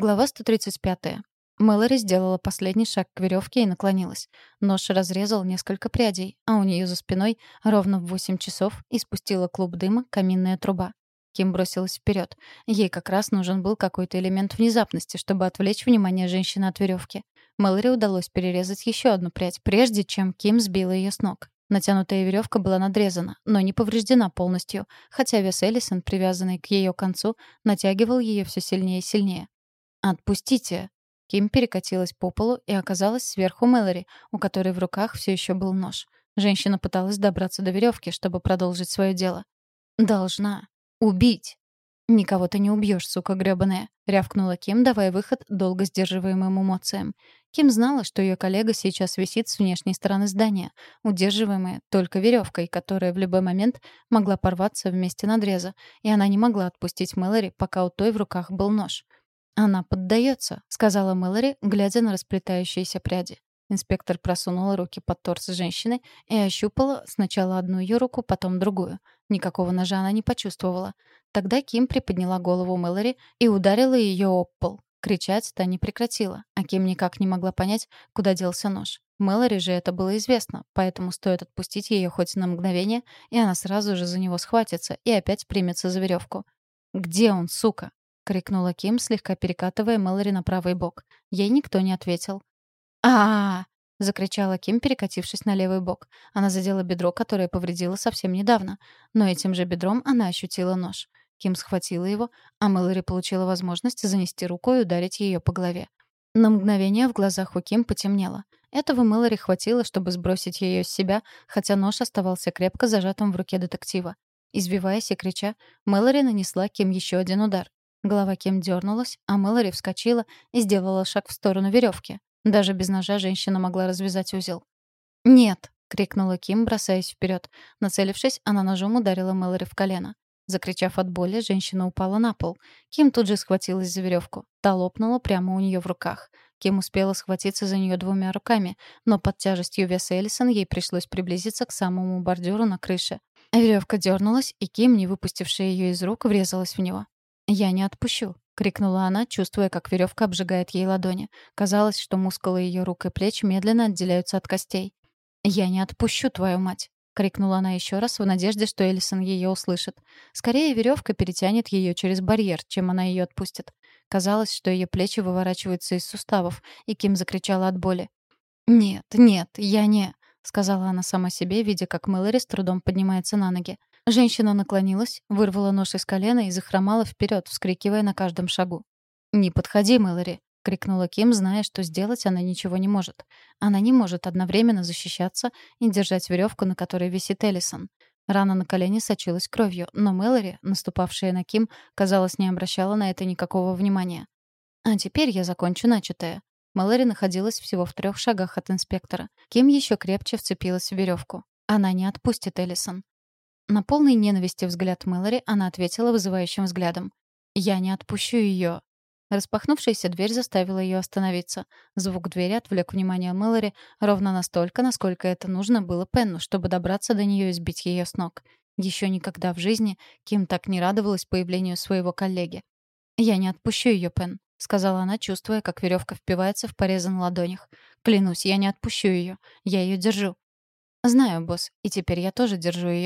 Глава 135. Мэлори сделала последний шаг к веревке и наклонилась. Нож разрезал несколько прядей, а у нее за спиной ровно в 8 часов испустила клуб дыма каминная труба. Ким бросилась вперед. Ей как раз нужен был какой-то элемент внезапности, чтобы отвлечь внимание женщины от веревки. Мэлори удалось перерезать еще одну прядь, прежде чем Ким сбила ее с ног. Натянутая веревка была надрезана, но не повреждена полностью, хотя вес Эллисон, привязанный к ее концу, натягивал ее все сильнее и сильнее. «Отпустите!» Ким перекатилась по полу и оказалась сверху Мэлори, у которой в руках все еще был нож. Женщина пыталась добраться до веревки, чтобы продолжить свое дело. «Должна. Убить!» «Никого ты не убьешь, сука грёбаная», — рявкнула Ким, давая выход долго сдерживаемым эмоциям. Ким знала, что ее коллега сейчас висит с внешней стороны здания, удерживаемая только веревкой, которая в любой момент могла порваться вместе надреза, и она не могла отпустить Мэлори, пока у той в руках был нож. «Она поддается», — сказала Мэлори, глядя на расплетающиеся пряди. Инспектор просунула руки под торс женщины и ощупала сначала одну ее руку, потом другую. Никакого ножа она не почувствовала. Тогда Ким приподняла голову Мэлори и ударила ее об пол. Кричать та не прекратила, а Ким никак не могла понять, куда делся нож. Мэлори же это было известно, поэтому стоит отпустить ее хоть на мгновение, и она сразу же за него схватится и опять примется за веревку. «Где он, сука?» — крикнула Ким, слегка перекатывая Мэлори на правый бок. Ей никто не ответил. а, -а, -а закричала Ким, перекатившись на левый бок. Она задела бедро, которое повредила совсем недавно. Но этим же бедром она ощутила нож. Ким схватила его, а Мэлори получила возможность занести руку и ударить ее по голове. На мгновение в глазах у Ким потемнело. Этого Мэлори хватило, чтобы сбросить ее с себя, хотя нож оставался крепко зажатым в руке детектива. Избиваясь и крича, Мэлори нанесла Ким еще один удар. Голова Ким дернулась, а Мэлори вскочила и сделала шаг в сторону веревки. Даже без ножа женщина могла развязать узел. «Нет!» — крикнула Ким, бросаясь вперед. Нацелившись, она ножом ударила Мэлори в колено. Закричав от боли, женщина упала на пол. Ким тут же схватилась за веревку. Та лопнула прямо у нее в руках. Ким успела схватиться за нее двумя руками, но под тяжестью веса Эллисон ей пришлось приблизиться к самому бордюру на крыше. Веревка дернулась, и Ким, не выпустившая ее из рук, врезалась в него. «Я не отпущу», — крикнула она, чувствуя, как веревка обжигает ей ладони. Казалось, что мускулы ее рук и плеч медленно отделяются от костей. «Я не отпущу твою мать», — крикнула она еще раз в надежде, что Элисон ее услышит. Скорее веревка перетянет ее через барьер, чем она ее отпустит. Казалось, что ее плечи выворачиваются из суставов, и Ким закричала от боли. «Нет, нет, я не...» — сказала она сама себе, видя, как Мэлори с трудом поднимается на ноги. Женщина наклонилась, вырвала нож из колена и захромала вперед, вскрикивая на каждом шагу. «Не подходи, Мэлори!» — крикнула Ким, зная, что сделать она ничего не может. Она не может одновременно защищаться и держать веревку, на которой висит Эллисон. Рана на колене сочилась кровью, но Мэлори, наступавшая на Ким, казалось, не обращала на это никакого внимания. «А теперь я закончу начатое». Мэлори находилась всего в трех шагах от инспектора. Ким еще крепче вцепилась в веревку. Она не отпустит Эллисон. На полный ненависти взгляд Мэлори она ответила вызывающим взглядом. «Я не отпущу ее». Распахнувшаяся дверь заставила ее остановиться. Звук двери отвлек внимание Мэлори ровно настолько, насколько это нужно было Пенну, чтобы добраться до нее и сбить ее с ног. Еще никогда в жизни Ким так не радовалась появлению своего коллеги. «Я не отпущу ее, Пен», — сказала она, чувствуя, как веревка впивается в порезы на ладонях. «Клянусь, я не отпущу ее. Я ее держу». «Знаю, босс, и теперь я тоже держу ее.